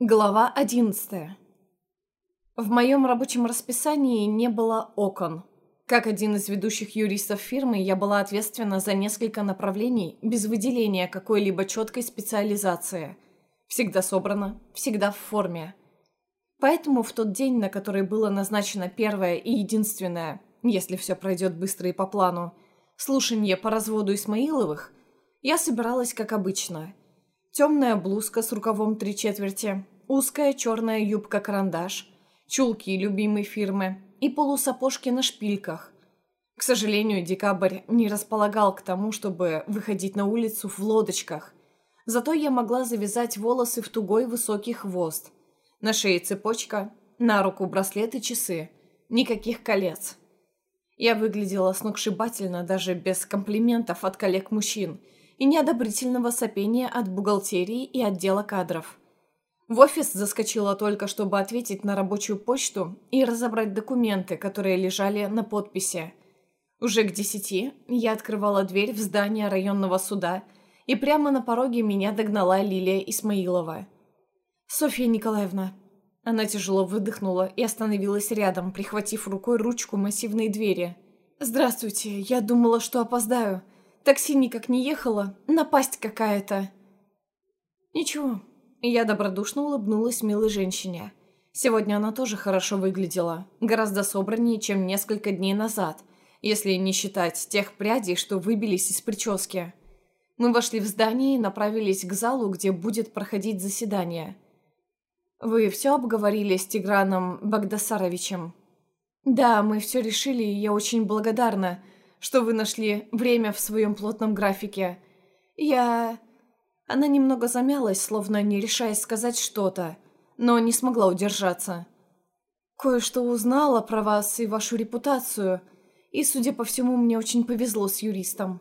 Глава 11. В моем рабочем расписании не было окон. Как один из ведущих юристов фирмы, я была ответственна за несколько направлений без выделения какой-либо четкой специализации. Всегда собрана, всегда в форме. Поэтому в тот день, на который было назначено первое и единственное, если все пройдет быстро и по плану, слушание по разводу Исмаиловых, я собиралась как обычно – Темная блузка с рукавом три четверти, узкая черная юбка-карандаш, чулки любимой фирмы и полусапожки на шпильках. К сожалению, декабрь не располагал к тому, чтобы выходить на улицу в лодочках. Зато я могла завязать волосы в тугой высокий хвост. На шее цепочка, на руку браслет и часы. Никаких колец. Я выглядела сногсшибательно даже без комплиментов от коллег-мужчин – и неодобрительного сопения от бухгалтерии и отдела кадров. В офис заскочила только, чтобы ответить на рабочую почту и разобрать документы, которые лежали на подписи. Уже к десяти я открывала дверь в здание районного суда, и прямо на пороге меня догнала Лилия Исмаилова. «Софья Николаевна». Она тяжело выдохнула и остановилась рядом, прихватив рукой ручку массивной двери. «Здравствуйте, я думала, что опоздаю. Такси никак не ехало, напасть какая-то. Ничего. Я добродушно улыбнулась милой женщине. Сегодня она тоже хорошо выглядела. Гораздо собраннее, чем несколько дней назад, если не считать тех прядей, что выбились из прически. Мы вошли в здание и направились к залу, где будет проходить заседание. «Вы все обговорили с Тиграном Багдасаровичем?» «Да, мы все решили, и я очень благодарна что вы нашли время в своем плотном графике. Я...» Она немного замялась, словно не решаясь сказать что-то, но не смогла удержаться. «Кое-что узнала про вас и вашу репутацию, и, судя по всему, мне очень повезло с юристом».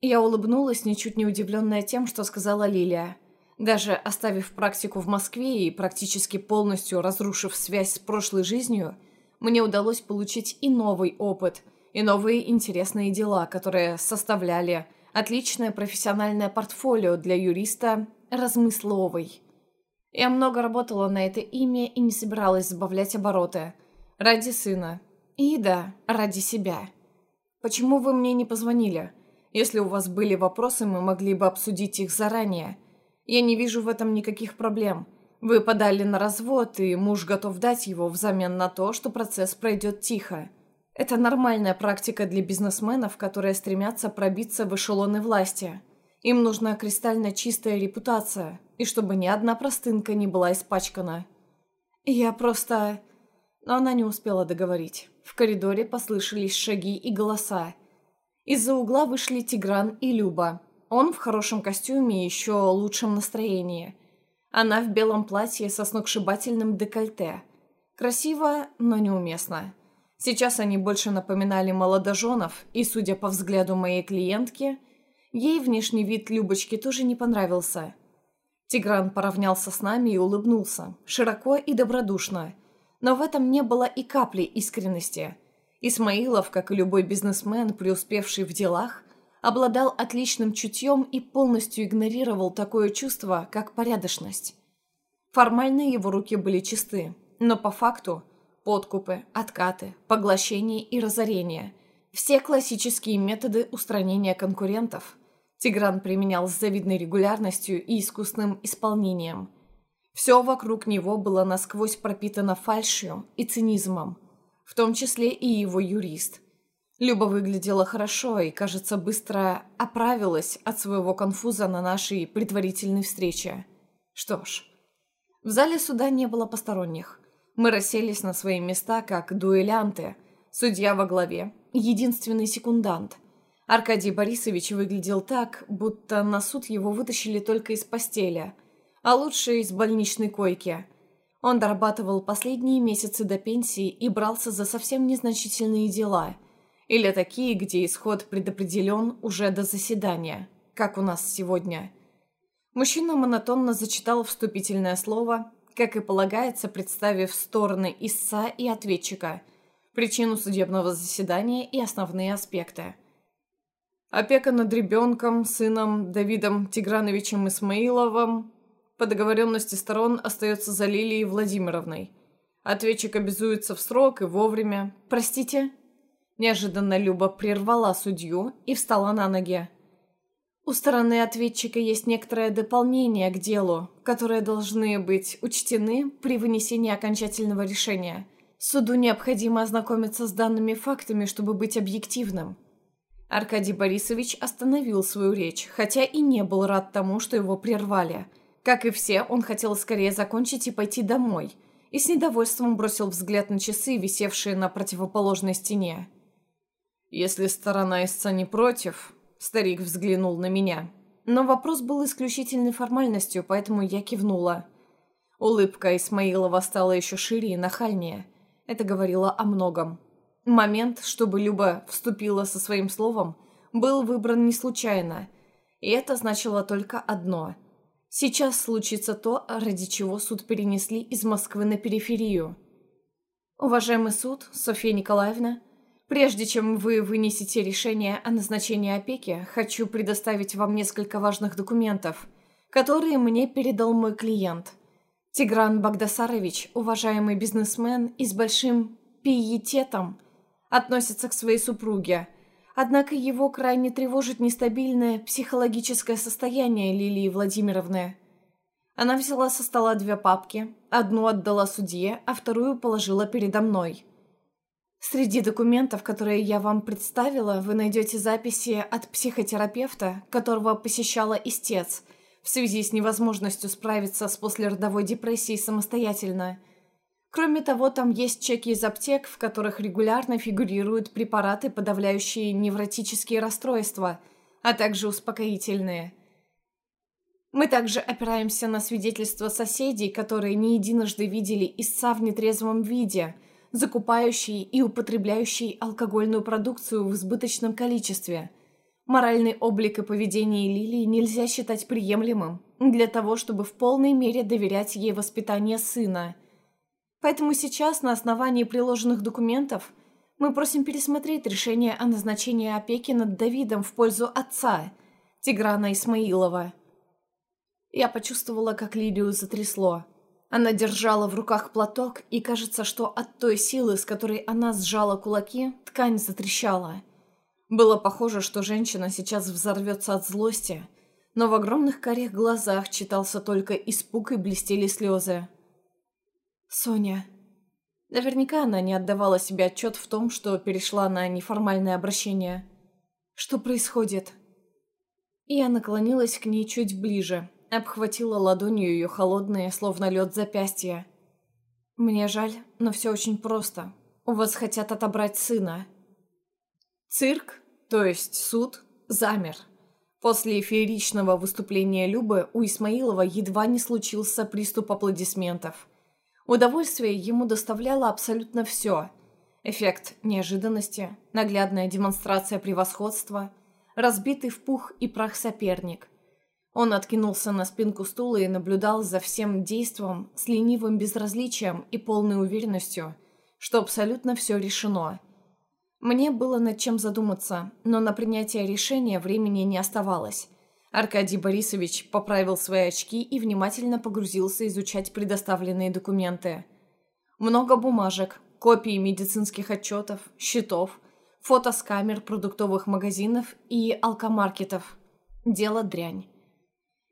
Я улыбнулась, ничуть не удивленная тем, что сказала Лилия. Даже оставив практику в Москве и практически полностью разрушив связь с прошлой жизнью, мне удалось получить и новый опыт – и новые интересные дела, которые составляли отличное профессиональное портфолио для юриста Размысловой. Я много работала на это имя и не собиралась сбавлять обороты. Ради сына. И да, ради себя. Почему вы мне не позвонили? Если у вас были вопросы, мы могли бы обсудить их заранее. Я не вижу в этом никаких проблем. Вы подали на развод, и муж готов дать его взамен на то, что процесс пройдет тихо. Это нормальная практика для бизнесменов, которые стремятся пробиться в эшелоны власти. Им нужна кристально чистая репутация, и чтобы ни одна простынка не была испачкана. Я просто... Но она не успела договорить. В коридоре послышались шаги и голоса. Из-за угла вышли Тигран и Люба. Он в хорошем костюме и еще лучшем настроении. Она в белом платье со сногсшибательным декольте. Красиво, но неуместно. Сейчас они больше напоминали молодоженов, и, судя по взгляду моей клиентки, ей внешний вид Любочки тоже не понравился. Тигран поравнялся с нами и улыбнулся, широко и добродушно. Но в этом не было и капли искренности. Исмаилов, как и любой бизнесмен, преуспевший в делах, обладал отличным чутьем и полностью игнорировал такое чувство, как порядочность. Формально его руки были чисты, но по факту – подкупы, откаты, поглощение и разорение. Все классические методы устранения конкурентов. Тигран применял с завидной регулярностью и искусным исполнением. Все вокруг него было насквозь пропитано фальшью и цинизмом, в том числе и его юрист. Люба выглядела хорошо и, кажется, быстро оправилась от своего конфуза на нашей предварительной встрече. Что ж, в зале суда не было посторонних – мы расселись на свои места, как дуэлянты. Судья во главе, единственный секундант. Аркадий Борисович выглядел так, будто на суд его вытащили только из постели, а лучше из больничной койки. Он дорабатывал последние месяцы до пенсии и брался за совсем незначительные дела. Или такие, где исход предопределен уже до заседания, как у нас сегодня. Мужчина монотонно зачитал вступительное слово, как и полагается, представив стороны истца и ответчика, причину судебного заседания и основные аспекты. Опека над ребенком, сыном Давидом Тиграновичем Исмаиловым По договоренности сторон остается за Лилией Владимировной. Ответчик обязуется в срок и вовремя. Простите?» Неожиданно Люба прервала судью и встала на ноги. У стороны ответчика есть некоторое дополнение к делу, которые должны быть учтены при вынесении окончательного решения. Суду необходимо ознакомиться с данными фактами, чтобы быть объективным. Аркадий Борисович остановил свою речь, хотя и не был рад тому, что его прервали. Как и все, он хотел скорее закончить и пойти домой, и с недовольством бросил взгляд на часы, висевшие на противоположной стене. «Если сторона истца не против...» Старик взглянул на меня. Но вопрос был исключительной формальностью, поэтому я кивнула. Улыбка Исмаилова стала еще шире и нахальнее. Это говорило о многом. Момент, чтобы Люба вступила со своим словом, был выбран не случайно. И это значило только одно. Сейчас случится то, ради чего суд перенесли из Москвы на периферию. Уважаемый суд, Софья Николаевна, Прежде чем вы вынесете решение о назначении опеки, хочу предоставить вам несколько важных документов, которые мне передал мой клиент. Тигран Багдасарович, уважаемый бизнесмен и с большим пиететом, относится к своей супруге. Однако его крайне тревожит нестабильное психологическое состояние Лилии Владимировны. Она взяла со стола две папки, одну отдала судье, а вторую положила передо мной – Среди документов, которые я вам представила, вы найдете записи от психотерапевта, которого посещала истец, в связи с невозможностью справиться с послеродовой депрессией самостоятельно. Кроме того, там есть чеки из аптек, в которых регулярно фигурируют препараты, подавляющие невротические расстройства, а также успокоительные. Мы также опираемся на свидетельства соседей, которые не единожды видели истца в нетрезвом виде – закупающий и употребляющий алкогольную продукцию в избыточном количестве. Моральный облик и поведение Лилии нельзя считать приемлемым для того, чтобы в полной мере доверять ей воспитание сына. Поэтому сейчас на основании приложенных документов мы просим пересмотреть решение о назначении опеки над Давидом в пользу отца, Тиграна Исмаилова. Я почувствовала, как Лилию затрясло. Она держала в руках платок, и кажется, что от той силы, с которой она сжала кулаки, ткань затрещала. Было похоже, что женщина сейчас взорвется от злости, но в огромных карих глазах читался только испуг и блестели слезы. «Соня...» Наверняка она не отдавала себе отчет в том, что перешла на неформальное обращение. «Что происходит?» Я наклонилась к ней чуть ближе, Обхватила ладонью ее холодные, словно лед запястья. «Мне жаль, но все очень просто. У вас хотят отобрать сына». Цирк, то есть суд, замер. После фееричного выступления Любы у Исмаилова едва не случился приступ аплодисментов. Удовольствие ему доставляло абсолютно все. Эффект неожиданности, наглядная демонстрация превосходства, разбитый в пух и прах соперник – он откинулся на спинку стула и наблюдал за всем действом с ленивым безразличием и полной уверенностью, что абсолютно все решено. Мне было над чем задуматься, но на принятие решения времени не оставалось. Аркадий Борисович поправил свои очки и внимательно погрузился изучать предоставленные документы. Много бумажек, копии медицинских отчетов, счетов, фото с камер продуктовых магазинов и алкомаркетов. Дело дрянь.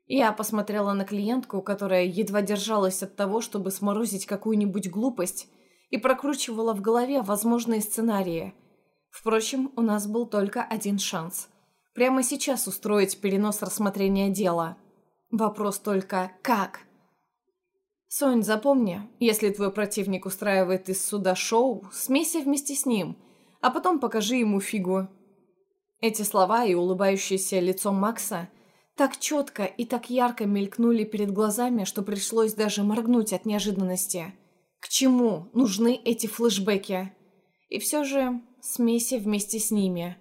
Я посмотрела на клиентку, которая едва держалась от того, чтобы сморозить какую-нибудь глупость, и прокручивала в голове возможные сценарии. Впрочем, у нас был только один шанс. Прямо сейчас устроить перенос рассмотрения дела. Вопрос только «как?». «Сонь, запомни, если твой противник устраивает из суда шоу, смейся вместе с ним, а потом покажи ему фигу». Эти слова и улыбающееся лицо Макса – так четко и так ярко мелькнули перед глазами, что пришлось даже моргнуть от неожиданности. К чему нужны эти флешбеки? И все же смеси вместе с ними.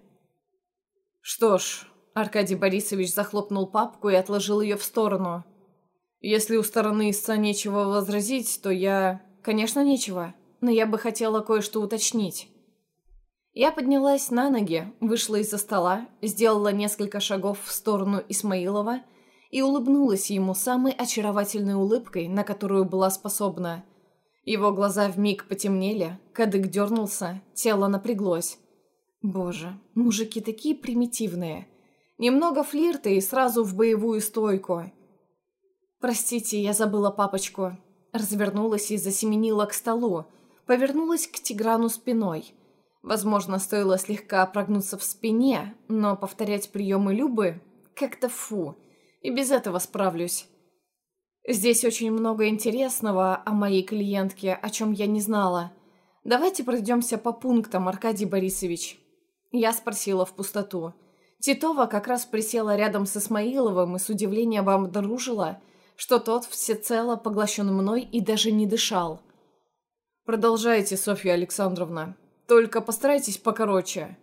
Что ж, Аркадий Борисович захлопнул папку и отложил ее в сторону. Если у стороны истца нечего возразить, то я... Конечно, нечего, но я бы хотела кое-что уточнить. Я поднялась на ноги, вышла из-за стола, сделала несколько шагов в сторону Исмаилова и улыбнулась ему самой очаровательной улыбкой, на которую была способна. Его глаза вмиг потемнели, кадык дернулся, тело напряглось. Боже, мужики такие примитивные. Немного флирта и сразу в боевую стойку. «Простите, я забыла папочку». Развернулась и засеменила к столу, повернулась к Тиграну спиной. Возможно, стоило слегка прогнуться в спине, но повторять приемы Любы как-то фу, и без этого справлюсь. Здесь очень много интересного о моей клиентке, о чем я не знала. Давайте пройдемся по пунктам, Аркадий Борисович. Я спросила в пустоту. Титова как раз присела рядом с Исмаиловым и с удивлением обнаружила, что тот всецело поглощен мной и даже не дышал. «Продолжайте, Софья Александровна. Только постарайтесь покороче».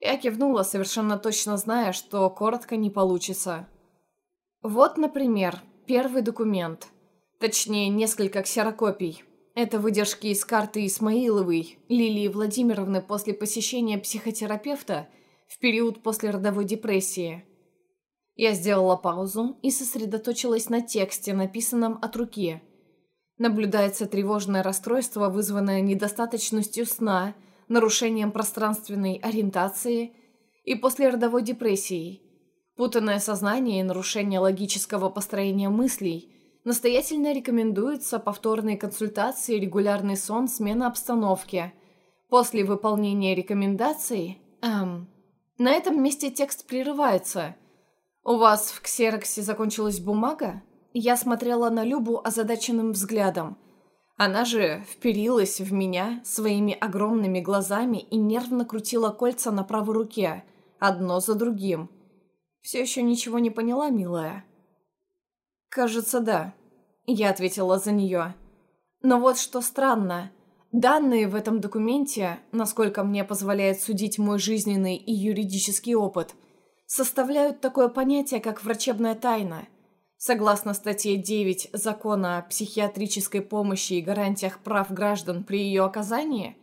Я кивнула, совершенно точно зная, что коротко не получится. Вот, например, первый документ. Точнее, несколько ксерокопий. Это выдержки из карты Исмаиловой, Лилии Владимировны после посещения психотерапевта в период после родовой депрессии. Я сделала паузу и сосредоточилась на тексте, написанном от руки. Наблюдается тревожное расстройство, вызванное недостаточностью сна, нарушением пространственной ориентации и послеродовой депрессией. Путанное сознание и нарушение логического построения мыслей – настоятельно рекомендуются повторные консультации, регулярный сон, смена обстановки. После выполнения рекомендаций... Эм, на этом месте текст прерывается. «У вас в ксероксе закончилась бумага?» Я смотрела на Любу озадаченным взглядом. Она же вперилась в меня своими огромными глазами и нервно крутила кольца на правой руке, одно за другим. «Все еще ничего не поняла, милая?» «Кажется, да», — я ответила за нее. «Но вот что странно. Данные в этом документе, насколько мне позволяет судить мой жизненный и юридический опыт, составляют такое понятие, как врачебная тайна. Согласно статье 9 Закона о психиатрической помощи и гарантиях прав граждан при ее оказании,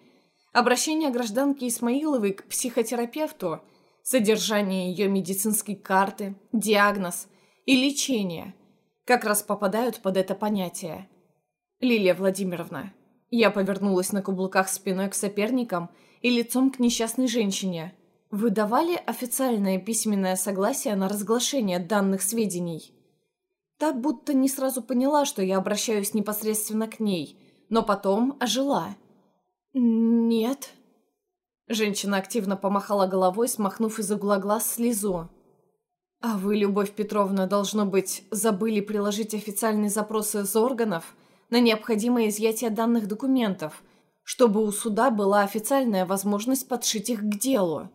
обращение гражданки Исмаиловой к психотерапевту, содержание ее медицинской карты, диагноз и лечение – как раз попадают под это понятие. Лилия Владимировна. Я повернулась на каблуках спиной к соперникам и лицом к несчастной женщине. Вы давали официальное письменное согласие на разглашение данных сведений? Так будто не сразу поняла, что я обращаюсь непосредственно к ней, но потом ожила. «Нет». Женщина активно помахала головой, смахнув из угла глаз слезу. «А вы, Любовь Петровна, должно быть, забыли приложить официальные запросы из органов на необходимое изъятие данных документов, чтобы у суда была официальная возможность подшить их к делу».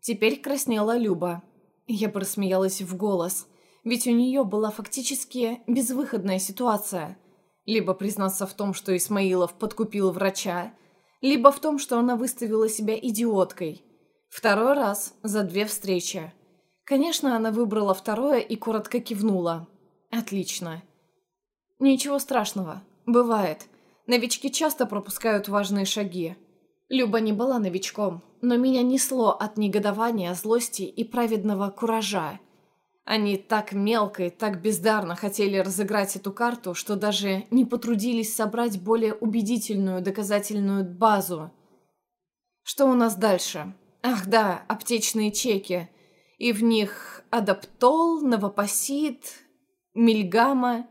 Теперь краснела Люба. Я просмеялась в голос, ведь у нее была фактически безвыходная ситуация. Либо признаться в том, что Исмаилов подкупил врача, либо в том, что она выставила себя идиоткой. Второй раз за две встречи. Конечно, она выбрала второе и коротко кивнула. Отлично. Ничего страшного. Бывает. Новички часто пропускают важные шаги. Люба не была новичком, но меня несло от негодования, злости и праведного куража. Они так мелко и так бездарно хотели разыграть эту карту, что даже не потрудились собрать более убедительную доказательную базу. Что у нас дальше? Ах да, аптечные чеки – и в них адаптол, новопосит, мильгама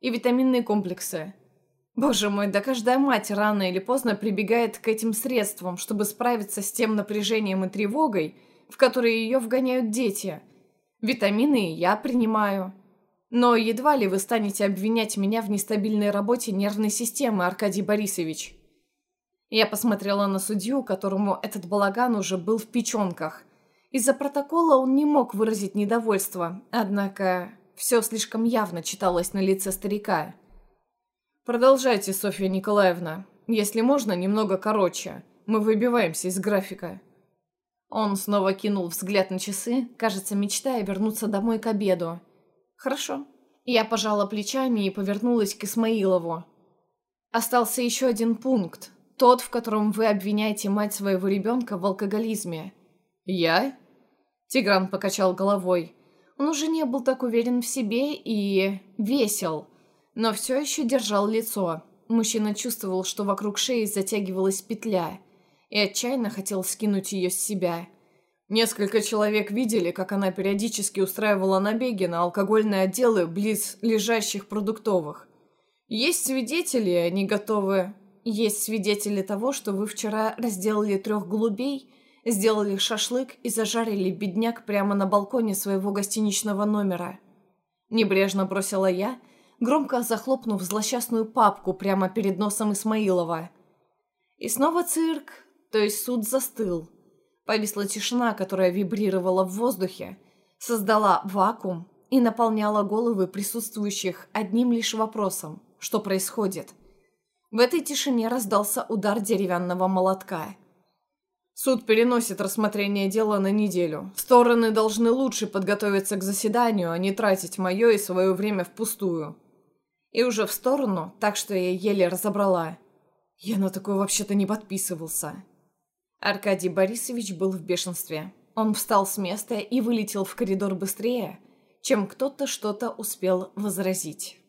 и витаминные комплексы. Боже мой, да каждая мать рано или поздно прибегает к этим средствам, чтобы справиться с тем напряжением и тревогой, в которые ее вгоняют дети. Витамины я принимаю. Но едва ли вы станете обвинять меня в нестабильной работе нервной системы, Аркадий Борисович. Я посмотрела на судью, которому этот балаган уже был в печенках, из-за протокола он не мог выразить недовольство, однако все слишком явно читалось на лице старика. «Продолжайте, Софья Николаевна. Если можно, немного короче. Мы выбиваемся из графика». Он снова кинул взгляд на часы, кажется, мечтая вернуться домой к обеду. «Хорошо». Я пожала плечами и повернулась к Исмаилову. Остался еще один пункт, тот, в котором вы обвиняете мать своего ребенка в алкоголизме. «Я?» Тигран покачал головой. Он уже не был так уверен в себе и... весел, но все еще держал лицо. Мужчина чувствовал, что вокруг шеи затягивалась петля, и отчаянно хотел скинуть ее с себя. Несколько человек видели, как она периодически устраивала набеги на алкогольные отделы близ лежащих продуктовых. Есть свидетели, они готовы... Есть свидетели того, что вы вчера разделали трех голубей сделали шашлык и зажарили бедняк прямо на балконе своего гостиничного номера. Небрежно бросила я, громко захлопнув злосчастную папку прямо перед носом Исмаилова. И снова цирк, то есть суд застыл. Повисла тишина, которая вибрировала в воздухе, создала вакуум и наполняла головы присутствующих одним лишь вопросом – что происходит? В этой тишине раздался удар деревянного молотка – Суд переносит рассмотрение дела на неделю. Стороны должны лучше подготовиться к заседанию, а не тратить мое и свое время впустую. И уже в сторону, так что я еле разобрала. Я на такое вообще-то не подписывался. Аркадий Борисович был в бешенстве. Он встал с места и вылетел в коридор быстрее, чем кто-то что-то успел возразить.